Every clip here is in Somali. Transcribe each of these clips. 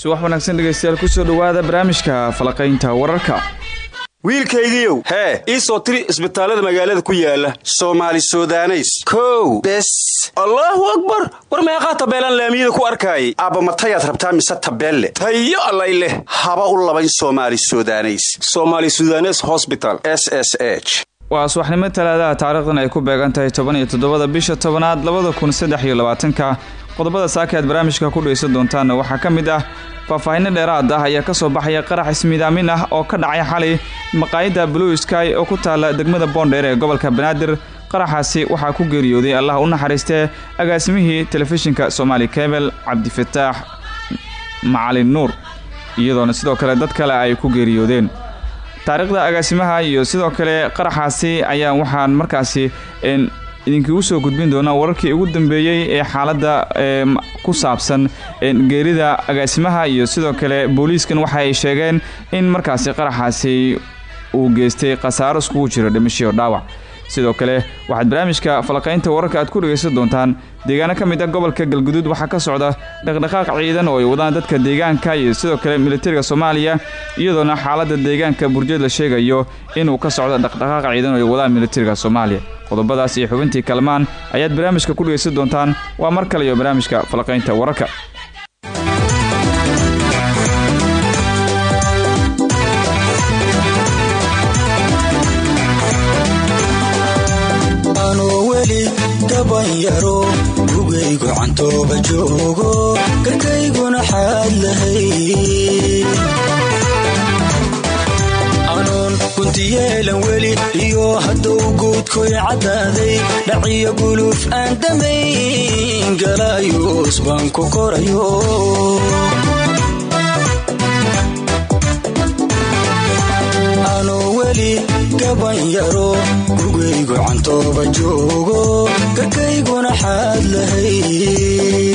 subax wanaagsan dhegeystayaal ku soo dhowaada barnaamijka falaqaynta wararka. Wiilkaygiiow hee? ii soo tiri isbitaallada magaalada ku yaalla soomaali sudaneys. Kow. Bes. Allaahu akbar! War meeqaa tabeelaan laamiyada ku arkaayay? Aabbamatayaad rabtaa mise tabeelle? Tayo allay leh. Haba u labayn somali sudaneys. Somaali sudanes hosbital s s h. Waa subaxnimo talaadaha taariikhdan ay ku beegan tahay toban iyo toddobada bisha tobanaad labada kun saddex iyo labaatanka. Qodobada saaka aad barnaamijka ku dhegeysan doontaanna waxaa ka mid ah faahfaahinno dheeraad ah ayaa ka soo baxaya qarax ismiidaamin ah oo ka dhacay xalay maqaayadda blue sky oo ku taala degmada boondheer ee gobolka banaadir. Qaraxaasi waxaa ku geeriyooday allah u naxariistee agaasimihii telefishinka soomaali kebel cabdifataax macalin nuur iyadoona sidoo kale dad kale ay ku geeriyoodeen. Taariikhda agaasimaha iyo sidoo kale qaraxaasi ayaa waxaan markaasi idinkugu soo gudbin doonaa wararkii ugu dambeeyey ee xaaladda ku saabsan geerida agaasimaha iyo sidoo kale booliiskan waxa ay sheegeen in markaasi qaraxaasi uu geystay khasaaro iskugu jiro dhimashiyo dhaawac. Sidoo kale waxaad barnaamijka falaqaynta wararka aad ku dhegaysan doontaan deegaano ka mid ah gobolka galguduud waxaa ka socda dhaqdhaqaaq ciidan oo ay wadaan dadka deegaanka iyo sidoo kale militariga soomaaliya iyadoona xaaladda deegaanka burjeed la sheegayo inuu ka socdo dhaqdhaqaaq ciidan oo ay wadaan militariga soomaaliya qodobadaas iyo xubintii kalmaan ayaad barnaamijka ku dhegaysan doontaan. Waa mar kale iyo barnaamijka falaqaynta wararka. Gugaygu cantooba joogo garkayguna xaad lahay guntiyeelan weli iyo hadduu guudkoy caddaaday. Dhaciyo guluuf aan damayn galaayuus baan ku korayo. Gabanyaro gugaygu cantooba joogo garkayguna xaad lahay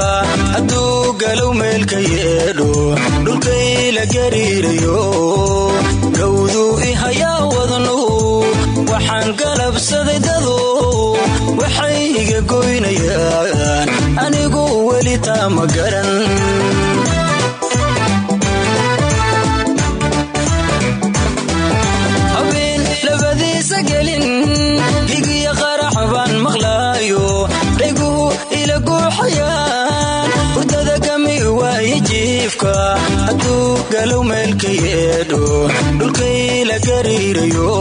galow meelka yeedho dhulkayla gariirayo. Gawduu i hayaa wadnu waxaan galabsaday dadu. Waxay iga goynayaan anigu weli taa garan jiifka hadduu galow meelka yeedho dhulkayla gariirayo.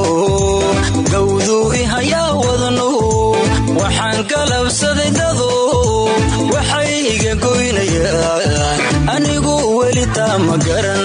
Gawduu i hayaa wadnu waxaan galabsaday dadu waxay iga goynayaan anigu weli taa ma garan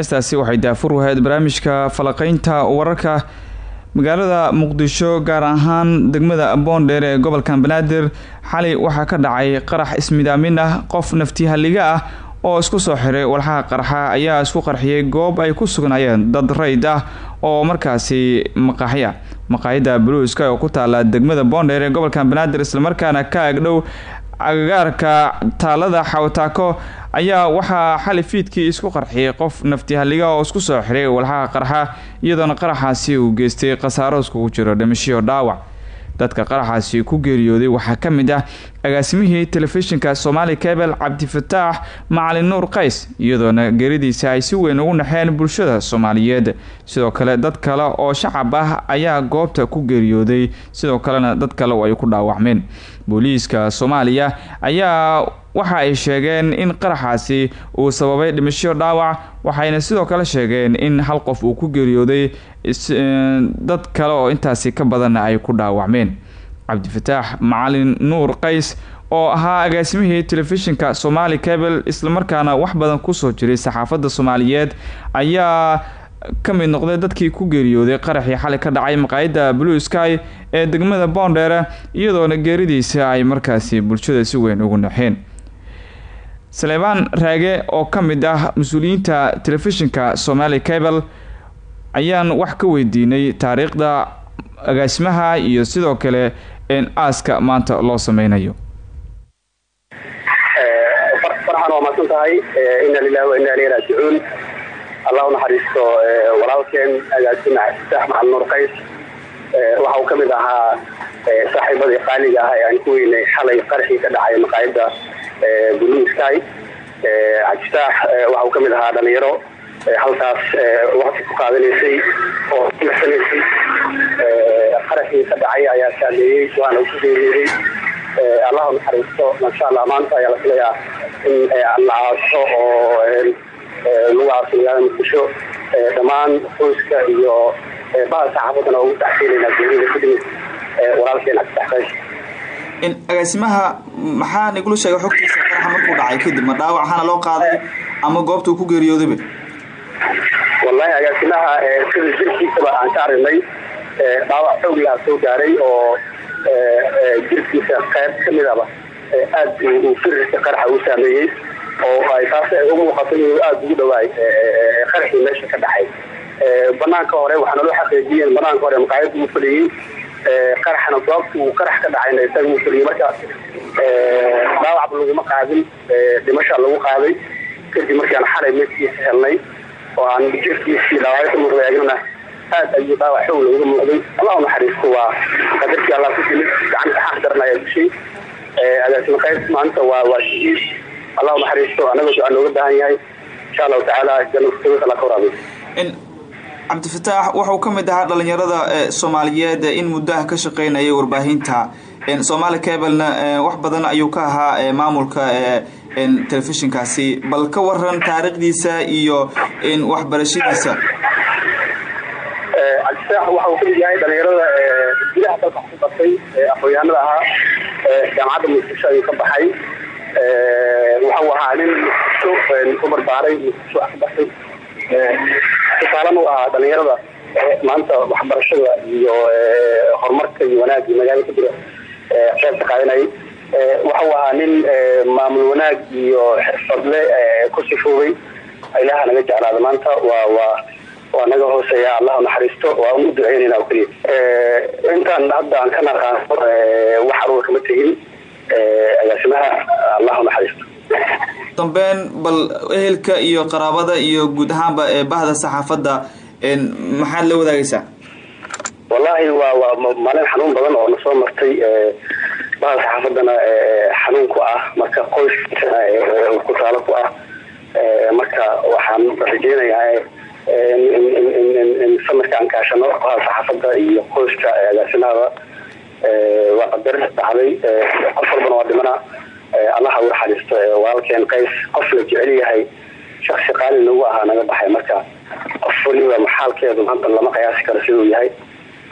heestaasi waxay daafur wahayd barnaamijka falaqeynta wararka magaalada muqdisho gaar ahaan degmada boondheer ee gobolka banaadir. Xalay waxaa ka dhacay qarax ismidaamin ah qof naftihaliga ah oo isku soo xiray walxaha qarxa ayaa isku qarxiyay goob ay ku sugnaayeen dad rayd ah oo markaasi maqaaxya maqaayada buluuska oo ku taala degmada boondheer ee gobolka banaadir islamarkaana ka agdhow agagaarka taalada xawataako ayaa waxaa xali fiidkii isku qarxiyay qof naftihaliga oo isku soo xiray walxaha qarxa iyadoona qaraxaasi uu geystay khasaaro iskugu jiro dhimashiyo dhaawac. Dadka qaraxaasi ku geeriyooday waxaa ka mid ah agaasimihii telefishinka somaali kabel cabdifataax macalin nuur qays iyadoona geeridiisa ay si weyn ugu naxeen bulshada soomaaliyeed. Sidoo kale dad kale oo shacab ah ayaa goobta ku geeriyooday sidoo kalena dad kale ay ku dhaawacmeen. Booliiska soomaaliya ayaa waxa ay sheegeen in qaraxaasi uu sababay dhimasho dhaawac waxayna sidoo kale sheegeen in hal qof uu ku geeriyooday dad kale oo intaasi ka badanna ay ku dhaawacmeen. Cabdifataax macalin nuur qays oo ahaa agaasimihii telefishinka somaali cabel islamarkaana wax badan ku soo jiray saxaafadda soomaaliyeed ayaa ka mid noqday dadkii ku geeriyooday qaraxii xalay ka dhacay maqaayadda blue sky ee degmada boondheere iyadoona geeridiisa ay markaasi bulshada si weyn ugu naxeen saleebaan raage oo ka mid ah mas'uuliyiinta telefishinka somaali cabel ayaan wax ka weydiinay taariikhda agaasimaha iyo sidoo kale aaska maanta loo sameynayo. Farxan waa maadsan tahay. Ina lilahi wa ina ileyhi raajicuun. Allah u naxariisto walaalkeen agaasima saax macalin nuur qays. Waxa uu ka mid ahaa saaxiibadii qaaliga ah ee aan ku weynay xalay qarxii ka dhacay maqaayadda blue sky. Cabditaax waxa uu ka mid ahaa dhalinyaro halkaas wakti ku qaadanaysay oo nasanaysay qaraxii ka dhacay ayaa saameeyey waana ku geeriyooday allah u naxariisto maasha allah maanta ayaa la filayaa in la aaso oo lagu aaso magaalada muqdisho dhammaan qoyska iyo bahal saxaafadana ugu taxsiilaynaa geerida ku dhimid walaalkeen cabditaxqays agaasimaha maxaa nigula sheegay xogtiisa qaraxa markuu dhacay? Kadib ma dhaawac ahaana loo qaaday ama goobta uu ku geeriyoodayba wallahi agaasimaha sida jirkiisaba aan ka arinay dhaawac xoog laha soo gaaray oo jirkiisa qayb ka midaba aad uu firirka qaraxa uu saameeyey oo ay taas u muuqato inuu aada ugu dhawaay qaraxii meesha ka dhacay. Banaanka hore waxaana loo xaqiijiyeen banaanka hore maqaayadda uu fadhiyey qaraxna goobta uu qarax ka dhacayna isaga uu fadhiyey marka dhaawacba laguma qaadin dhimasha lagu qaaday. Kadib markaan xalay meedkiisa helnay oo aan jirkiisii agnana aad ayuu dhaawac xoog looga muuqday allah u naxariisto waa qadarkii allah ku timid gacanta xaq daran ayaa dishay agaasima qays maanta waa waa shahiid allah u naxariisto anagoo ducaa looga baahan yahay. Insha allahu tacaala jannatul alla ka waraabiy cabdifataax wuxuu ka mid ahaa dhalinyarada soomaaliyeed in muddaha ka shaqeynayay warbaahinta. Somaali cablena wax badan ayuu ka ahaa maamulka telefishinkaasi. Bal waran taariikhdiisa iyo waxbarashadiisa cabdisaax waxa uu ka mid yahay dhalinyarada gudaha dalka ku bartay aqoon-yahanada ahaa jaamacadda muqdisho ayuu ka baxay. Waxau ahaa nin muqdisho ku barbaaray muqdisho wax ka bartay tusaalan u ahaa dhalinyarada maanta waxbarashada iyo horumarka iyo wanaag iyo magaala ka jira qeybka qaadanayay waxau ahaa nin maamul wanaag iyo xirfadle ku sifoobay ilaha naga jeclaada maanta waa waa waa naga hooseeya allah naxariisto waa u duceynayna o keliya intaan hadda aan ka naqaano wax aruga kama tegin agaasimaha allah naxariisto dambeyn bal ehelka iyo qaraabada iyo guud ahaanba bahda saxaafadda maxaad la wadaagaysaa? Wallahi waa waa maalin xanuun badan oo nasoo martay bahda saxaafaddana xanuun ku ah marka qoyskana ku taalo ku ah marka waxaan rajeynayaa in samirka aan kaashano bahda saxaafadda iyo qoyska agaasimahaba waa qadarin dhacday qof walbana waa dhimana allaha u naxariisto walaalkeen qays. Qof la jecel yahay shaksi qaali nagu ahaa naga baxay marka. Qof waliba maxaalkeedu hadda lama qiyaasi karo siduu yahay.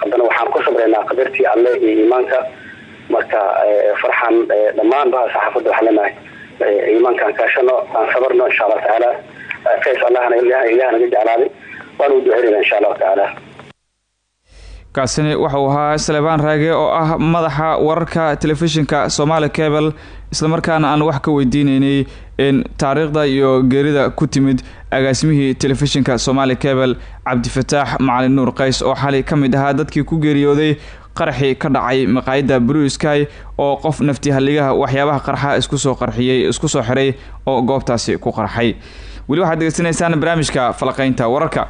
Haddana waxaan ku sabraynaa qadartii alle iyo iimaanka. Marka farxan dhammaan baha saxaafadda waxaan leenahay iimaankaan kaashano aan sabarno insha allahu tacaala qays allahna ilaah naga jeclaaday waana u duceynayna insha allahu tacaala. Kaasini waxauu ahaa salebaan raage oo ah madaxa wararka telefishinka somaali cable islamarkaana aan wax ka weydiineynay taariikhda iyo geerida ku timid agaasimihii telefishinka somaali cable cabdifataax macalin nuur qays oo xali ka mid ahaa dadkii ku geeriyooday qaraxii ka dhacay maqaayadda blue sky oo qof nafti halligaha waxyaabaha qarxa isku soo qarxiyey isku soo xiray oo goobtaasi ku qarxay. Weli waxaad degeysanaysaan barnaamijka falaqeynta wararka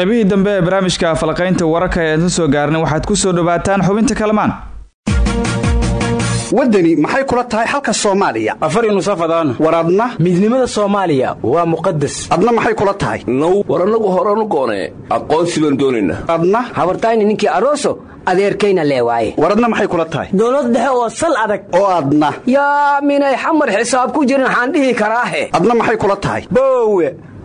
qaybihii dambe ee barnaamijka falaqaynta wararka ee soo gaarnay waxaad ku soo dhawaataan xubinta kalamaan. Waddani maxay kula tahay xalka soomaaliya? Afari nusafadaan war adna? Midnimada soomaaliya waa muqadas adna maxay kula tahay? Now war annagu horanu goonee aqoonsi baan doonaynaa adna? Habartayni ninkii aroso adeerkayna lee waaye war adna maxay kula tahay? Dowlad dhexe oo sal adag. Oo adna. Yaa minay xamar xisaab ku jirin waxaan dhihi karaahe adna maxay kula tahay? Boowe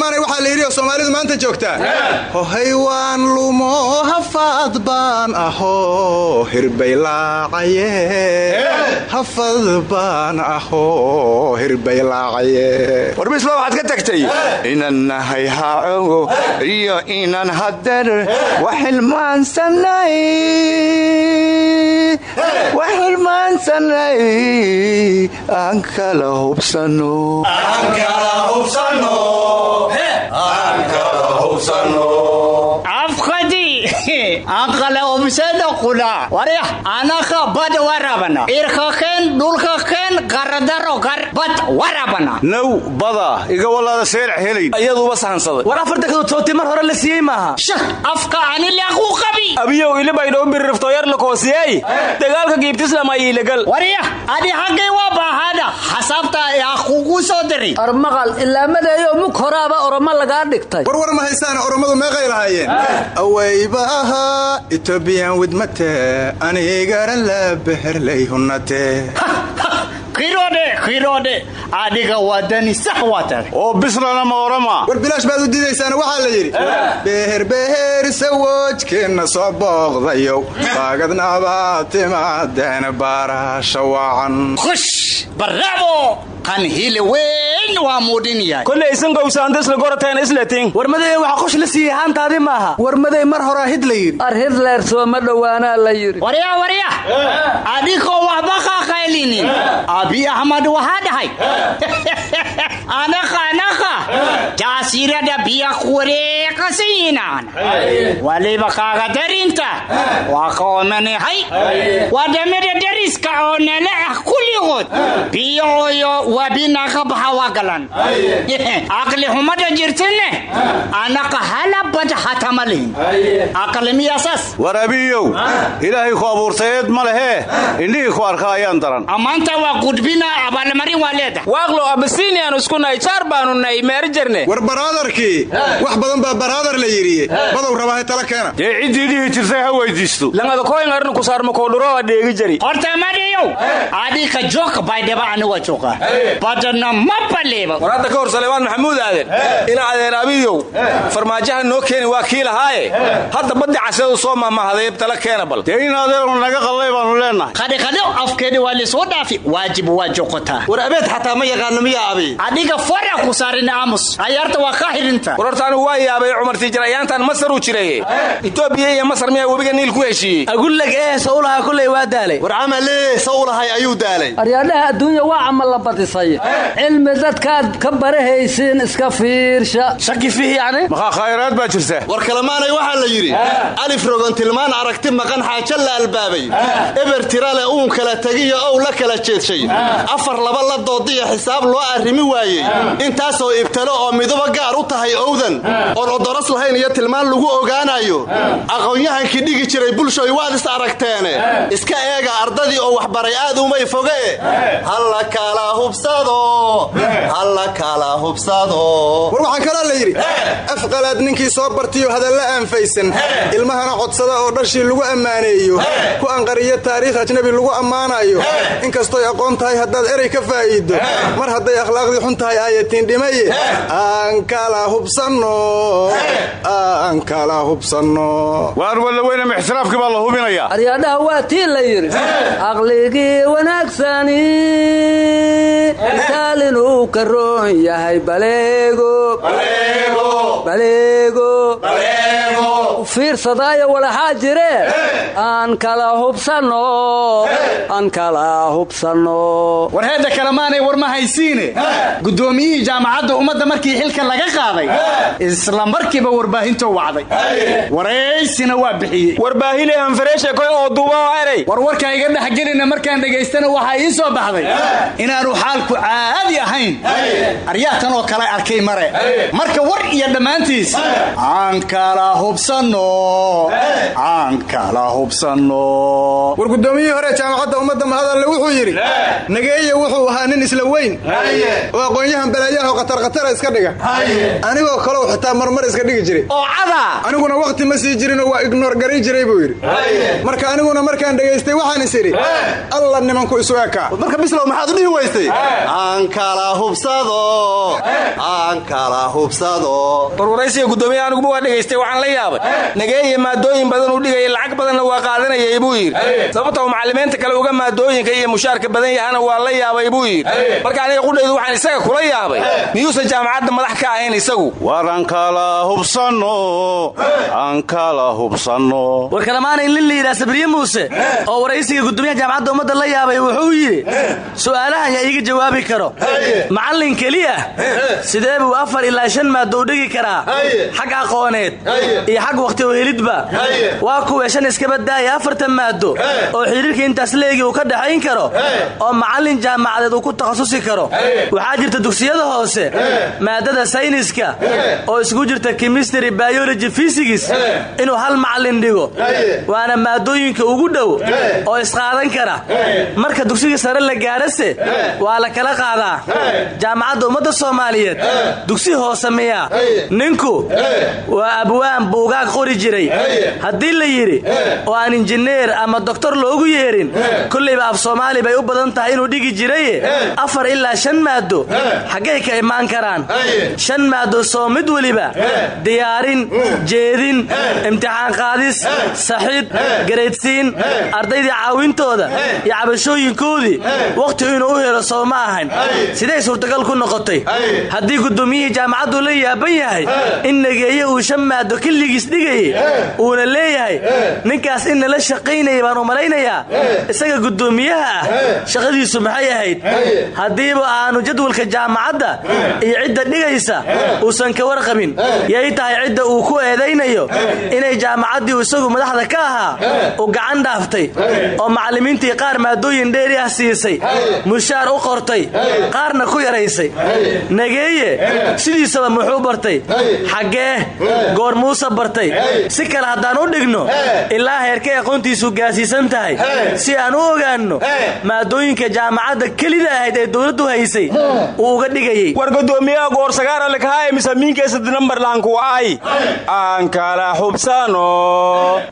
war kalamaanay waxaa la yidhi oo soomaalidu maanta joogtaa hohay waan lumo hafaad baan ahoo hirbaylaacaye hafad baan ahoo hirbaylaacaye war misba waxaad ka tagtay? Inan nahay haacogo iyo inan hader waxilmaansanay waxilmaansanay aan kala hubsano afkadi anqala obsada qula warya anaka bad warabana irka ken dhulka ken qaradaro gar bad warabana now bada iga walaada seelc helayn. Iyaduuba sahansaday. War afarta kadotooti mar hore la siiyey maaha. Shah afka ani laaquu qabi. Abiyow ilibaydhoo biririftoyar lakoosiyey dagaalka giibtislam ayiilagal warya adi haggay waa baahada? Xasaabta yaa kugu soo diri. Armaqal ilaamadeeyo mug horaaba oromo lagaa dhigtay. War war ma haystaana orommadu meeqay lahaayeen. Awaybaha etobiyan widmate anigara la beherlay hunnate khirode khirode. Adiga wadani sax watar oo bislana ma orama. War bilaash baad u diidaysaana waxaa la yidhi beherbeher sawojkeenna soo booqdayow. Baagadnabaa timaadeen baarasha wacan khush barabo kan hili weyn waa muudhin yahay koley isan gowsaanta isla gorateen islating warmadee waxa qosh la siiyey haantaadi maaha warmadey mar horaa hid la yidhi ar hitler sooma dhowaanaa la yidhi warya warya adigoo waxba qaqaylinin abi ahmad waxaa dhahay anaqa anaqa jaasirada biya kuwareeqasayinaan waliba kaagadarinta waa ka omanahay waddamada dariska oo nala ah kulligood biyoyo wabinaga baxa waa galan. Aqli xumada jirtane anaqa halabad hatamalihin aqli miyaasas war abiyow ilaahay ku abuurtayeed ma lehee indhihii ku arka ayaan daran ammaanta waa gudbina abaalmarin waa leedahay waaqlo abasiniyaanu isku nahay jaar baanu nahay meeri jirne. War baraadarkii wax badan baa baraadar la yidhi. Badow rabahay tala keena. Dee ciddii dhihi jirtay ha weydiisto adika jooka baydhaba aniga jooka badana ma baleeba war hadda ka hor salebaan maxamuud aaden ina adeer abiyow farmaajaha noo keeni waa kii lahaaye hadda baddi casadu soo mahmahday tala keena bal. Dee in adeernu naga qallay baanu leenahay qadhiqadho afkeedi waa lisoo dhaafi waajib waa joqotaa war abeed xataa ma yaqaano miyaa abi. Adiga fara ku saarin aamus ayaarta waa ka xirinta war horta anigu waa yaabay cumar tiijir ayaantan masar uu jiraye etoobiya iyo masar miyaa webiga niil ku heshiiyey agullag ee sawlaha kulley waa daalay war camale u lahay ayuu daalay. Aryaadhaha adduunya waa camal la badisay. Cilmi dadkaad ka barahaysiin iska fiirsha. Shaki fiih yani makaa khayraad baa jirta. War kalemaanay waxaa la yidhi alif rogon tilmaan aragti maqan xaajo la albaabay. Eber tirale uun kala tegiyo ow la kala jeedshay afar laba la doodiya xisaab loo arrimi waayey. Intaasoo ibtalo oo miduba gaar u tahay owdan. Oon odoros lahayn iyo tilmaan lagu ogaanayo aqoon-yahankii dhigi jiray bulshoy waad is aragteene. Iska eega ardadii oo waxbaray aad umay foge. Halla kala hubsado. Halla kala hubsado. War waxaa kaloo la yidhi afqalaad ninkii soo bartiyo hadalla aanfaysan ilmahana codsada oo dhashii lagu ammaaneeyo. Ku anqariyo taariikh ajnabi lagu ammaanayo inkastoy aqoon tahay haddaad erey ka faa'iido mar hadday akhlaaqdii xun tahay aayatiin dhimaye aan kala hubsanno. Aan kala hubsanno. Waar walla weynama ixtiraafkii baa la hubinayaa. Aryaadhaha waa tii la yidhi aqligii wanaagsani. Misaal inuu ka roon yahay baleego. Baleego fiirsadaayo walaxaa jire aan kala hubsanno aan kala hubsanno war heedda kalemaanay war ma haysiine. Guddoomiyihii jaamacadda ummadda markii xilka laga qaaday isla markiiba warbaahintoo wacday. Waraysina waa bixiyey. Warbaahile hanfareeshe koy oo duuba erey war iga dhexgelina markaan dhegaystana waxaa ii soo baxday. Inaanu xaalku caadi ahayn. Aryaatan oo kale arkay mare. Marka war iyo dhammaantiis aan kala hubsanno aan kala hubsanno war guddoomiyihii hore jaamacadda ummadda mahadalle wuxuu yidhi nageeye wuxuu ahaa nin isla weyn. Oo aqoon-yahan balaayaho qatarqatara iska dhiga. Anigoo kalow xitaa marmar iska dhigi jiray. Oo cada aniguna wakhti ma sii jirinoo waa ignoor garay jiray buu yidhi. Marka aniguna markaan dhegaystay waxaan is idhi alla nimanku isu ekaa marka bislow maxaad u dhihi weystay aan kala hubsado aan kala hubsado warwaraysiga guddoomiyaha aniguba waa dhegaystay waxaan la yaabay nageeye maadooyin badan uu dhigaya lacag badanna waa qaadanayay buu yidhi. Sababtoo macallimiinta kale uga maadooyinka iyo mushaarka badan yahana waa la yaabay buu yidhi. Marka aniga qudhaydu waxaan isaga kula yaabay. Miyuusan jaamacadda madax ka ahayn isagu. War aan kala hubsanno aan kala hubsanno. War kalamaanay nin la yidhaha sabriye muuse oo waraysiga gudoomiyaha jaamacadda ummadda la yaabay wuxuu yidhi su'aalahan yaa iiga jawaabi karo. Macallin keliya sidee buu afar ilaa shan maaddo u dhigi karaa? Xag aqooneed iyo xag oo helidba waa kuwee shan iskaba daaya afartan maaddo oo xidhiirka intaas leegi uu ka dhaxayn karo? Oo macallin jaamacadeed uu ku takhasusi karo? Waxaa jirta dugsiyada hoose maadada sayniska oo isku jirta kimistry biology fysigis inuu hal macallin dhigo. Waana maadooyinka ugu dhow oo isqaadan kara. Marka dugsiga sare la gaadhase waa la kala qaadaa. Jaamacadda ummadda soomaaliyeed dugsi hoose miya. Ninku waa abwaan buugaag qori jiray. Haddii la yidhi oo aan injineer ama doktor loogu yeerin kollayba af soomaali bay u badan tahay inuu dhigi jiraye afar ilaa shan maaddo xaggay ka imaan karaan. Shan maaddo soo mid weliba diyaarin jeedin imtixaan qaadis saxid garaydsiin ardaydii caawintooda iyo cabashooyinkoodii. Wakhti inuu u helo soo ma ahan siday suurtagal ku noqotay? Haddii guddoomiyihii jaamacaddu la yaaban yahay in nageeye uu shan maaddo killigiis dhigayey uuna leeyahay ninkaas in nala shaqaynaya baan u malaynayaa isaga guddoomiyaha ah shaqadiisu maxay ahayd? Haddiiba aanu jadwalka jaamacadda iyo cidda dhigaysa uusan ka warqabin. Yay tahay cidda uu ku eedaynayo inay jaamacaddii isagu madaxda ka ahaa u gacan dhaaftay oo macallimiintii qaar maadooyin dheeri ah siisay mushaar u qortay qaarna ku yaraysay. Nageeye sidiisaba muxuu bartay? Xaggee goor muuse bartay si kale haddaan u dhigno ilaa heerkay aqoontiisu gaasiisan tahay. Si aan u ogaanno maadooyinka jaamacadda kelida ahayd ee dowladdu haysay uu uga dhigayey war gudoomiyaha goorsagaara lakahaye misamiinkeesadnambarlaanku ay? Aan kala xubsano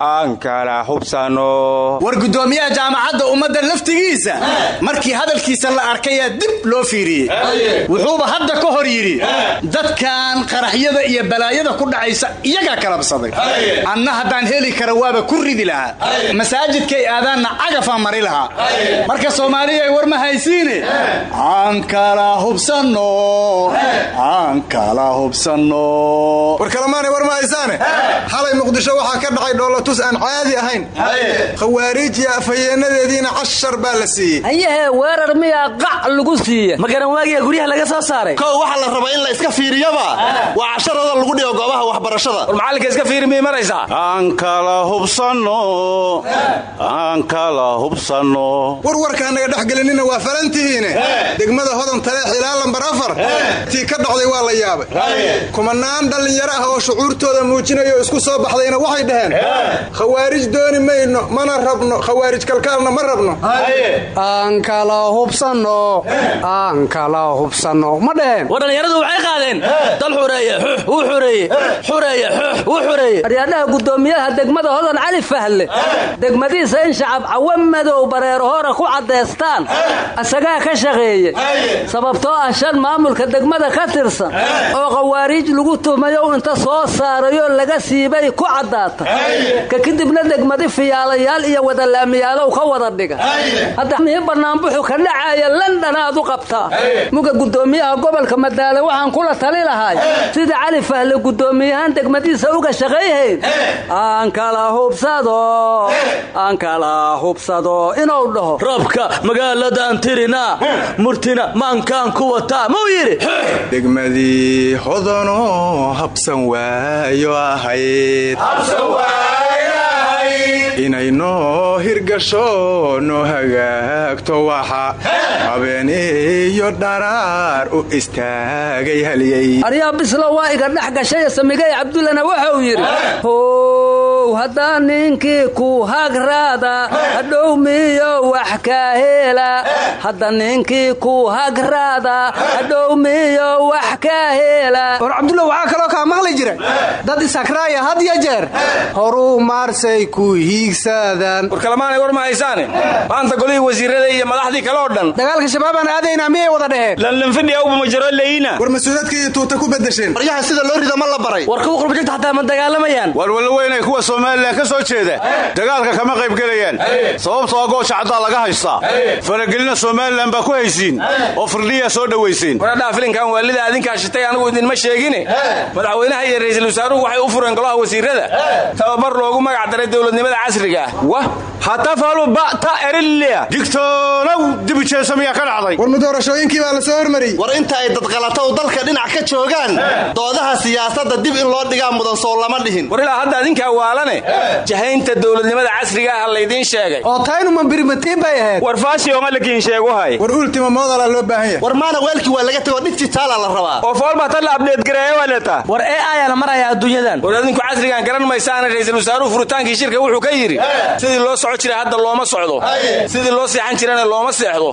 aan kala xubsano war gudoomiyaha jaamacadda ummadda laftigiisa markii hadalkiisa la arkayaa dib loo fiiriyey. Wuxuuba hadda ka hor yidhi dadkan qaraxyada iyo balaayada ku dhacaysa iyagaa kalabsaday anna haddaan heli kara waaba ku ridi lahaa. Masaajidkay aadaanna cagafaa mari lahaa. Marka soomaaliya ay war ma haysiine aan kala hubsanno aan kala hubsanno war kalamaanay war ma haysaane xalay muqdisho waxaa ka dhacay dhoolatus aan caadi ahayn. Khawaariij iyo afhayeenadeediina cashar baa la siiyey. Hayahee weerar miyaa qac lagu siiye ma garan waagiya guryaha laga soo saaray? Kow waxaa la rabaa in la iska fiiriyaba waa casharada lagu dhigo goobaha waxbarashada miyay maraysaa aan kala hubsanno aan kala hubsanno warwarkaa naga dhex gelinina waa falantihiine. Degmada hodan taleex ilaa lambar afar. Tii ka dhacday waa la yaabay. Kumanaan dhallinyaro ah oo shucuurtooda muujinaya oo isku soo baxdayna waxay dhaheen khawaarij dooni mayno mana rabno. Khawaarij kalkaalna ma rabno. Aan kala hubsanno aan kala hubsanno ma dheheen war dhallinyaradu waxay qaadeen dal xureeye xux wuu xureeye xureeye xux wuu xureeye aryaadhaha guddoomiyaha degmada hodan cali fahle. Degmadiisa in shacab cawa madow bareero hore ku caddaystaan isagaa ka shaqeeye sababtoo ah shan maamulka degmada ka tirsan oo khawaariij lagu tuhmayo inta soo saarayoo laga siibay ku caddaata. Ka kadibna degmadi fiyaalayaal iyo wadalaamiyaalow ka wada dhiga. Hadda mihii bannaanbuxu ka dhacaaya londanaad u qabtaa. Muga guddoomiyaha gobolka madaale waxaan kula tali lahay sida cali fahle guddoomiyahaan degmadiisa uga shaqayhayn aan kala hubsado. Aan kala hubsado. Inuu dhaho. Rabka magaaladan tirina murtina maankaan ku wataa muu yidhi? Degmadii hodanoo habsan waayo ahayd inay noo hirgasho noo hagaagto waxa. Habeen iyo dharaar u istaagay halyey aryaa bislo waa iga dhex gashay samigay cabdullana wuxuu yidhi how haddaa ninkii ku hagraada hadhow miyo wax ka hela. Hadda ninkii ku hagraada hadhow miyo wax ka hela. War cabdulla waxaa kaloo kaa maqli jira dad isakraaya had ya jeer. Horuu maarsay ku hiigsaadaan. War kalamaanay war ma haysaane. Maanta golihii wasiirada iyo madaxdii kale oo dhan. Dagaalka shabaabaan aadaynaa miyay wada dheheen lanlanfidhiawba majaro leyna. War mas'uulaadka iyo tuuta ku bedesheen waryaha sida loo rida ma la baray. War kuwa qurbajagta xataa ma dagaalamayaan. War walaweynay kuwa somalilan ka soo jeeda dagaalka kama qaybgelayaan sababtoo a gooja caddaa laga haystaa faragelina somalilan baa ku haysiin oo firdhiyaa soo dhowayseen waradhaa filinkan waalida adinkaa shitay anigu idinma sheegine madaxweynaha iyo ra'iisul wasaaruhu waxay u fureen golaha wasiirada tababar loogu magac daray dowladnimada casriga ah hatafalu bata erillia digtoonow dibijeesa miyaa ka dhacday. War mudoorashooyinkii baa la soo hormariyey war inta ay dadqalatow dalka dhinac ka joogaan doodaha siyaasadda dib in loo dhigaa mudan soo lama dhihin. War ilaa hadda adinkaa waalane jahaynta dowladnimada casriga ah laydiin sheegay. Oo taynuman birimatiin bay ahayd. War faashiyonalakiin sheeguhay war ultima moodala loo baahan yahay. War maana weelkii waa laga tego digitaala la rabaa. Oo foolbata la abdheed gareeya waleta war ee ayaa la marayaa adduunyadan. War adinku casrigan garan maysaana ra'iisul wasaaruhu furitaankii shirka wuxuu ka yidhi sidii loo soco jiray hadda looma socdo. Sidii loo seexan jirana looma seexdo.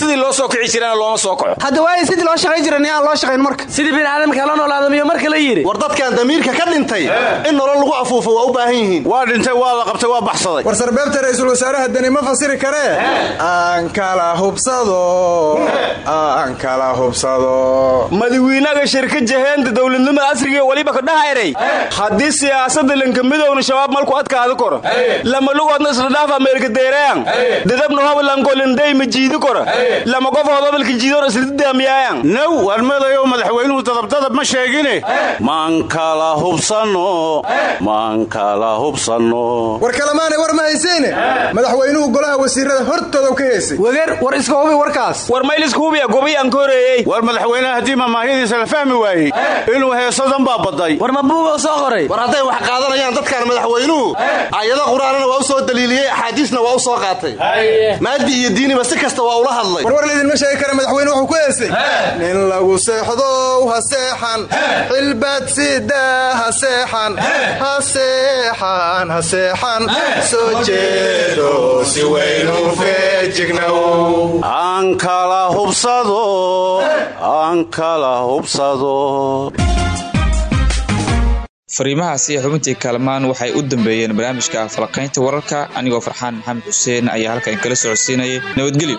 Sidii loo soo kici jirana looma soo kaco hadda waaye sidii loo shaqayn jira ni aan loo shaqayn marka. Sidii biniaadamka loo noolaada miyo marka la yidhi. War dadkan damiirka ka dhintay in nolol lagu afuufo waa u baahan yihiin. Waa dhintay waa la qabtay waa baxsaday. War sarbeebta ra'iisul wasaaraha dani ma fasiri karee aan kala hubsado. Aan kala hubsado. Madawiinaga shirka jaheenta dowladnimada casriga waliba ka dhahayrey haddii siyaasada lankamidowna shabaab malku adkaadi koro. Lama lugoodna isladhaaf ameerika deerayaan dadabna hobalankolindey ma jiidi koro lama qof hodobalka jiidoon islidaamiyaayan now warmadayow madaxweynuhu dadabdadab ma sheegine maan kala hubsanno maan kala hubsanno war kalamaanay war ma hayseene madaxweynuhu golaha wasiirada hortooda ka heesay wageer war iska hubi warkaas war mayliska hubiya gobiyaan ka horeeyey war madaxweynaha haddii mamaahyadiisa la fahmi waayey inuu heesadan baa baday war ma buuga soo qoray war hadday wax qaadanayaan dadkan madaxweynuhu aayado qur'aanana waa u soo daliiliyey axaadiisna waa u soo qaatay. Maadi iyo diiniba si kasta waa ula hadlay. War war laydinma sheegi kara madaxweyne wuxuu ku heesay nin lagu seexdow ha seexan. Xilbaad sida ha seexan. Ha seexan ha seexan. Soo jeedo si weynu feejignow aan kala hubsado aan kala hubsado fariimahaasi xubintii kaalmaan waxay u dambeeyeen barnaamijka falaqaynta wararka anigoo farxaan maxamed xuseen ayaa halkan kala socodsiinayay nabadgelyo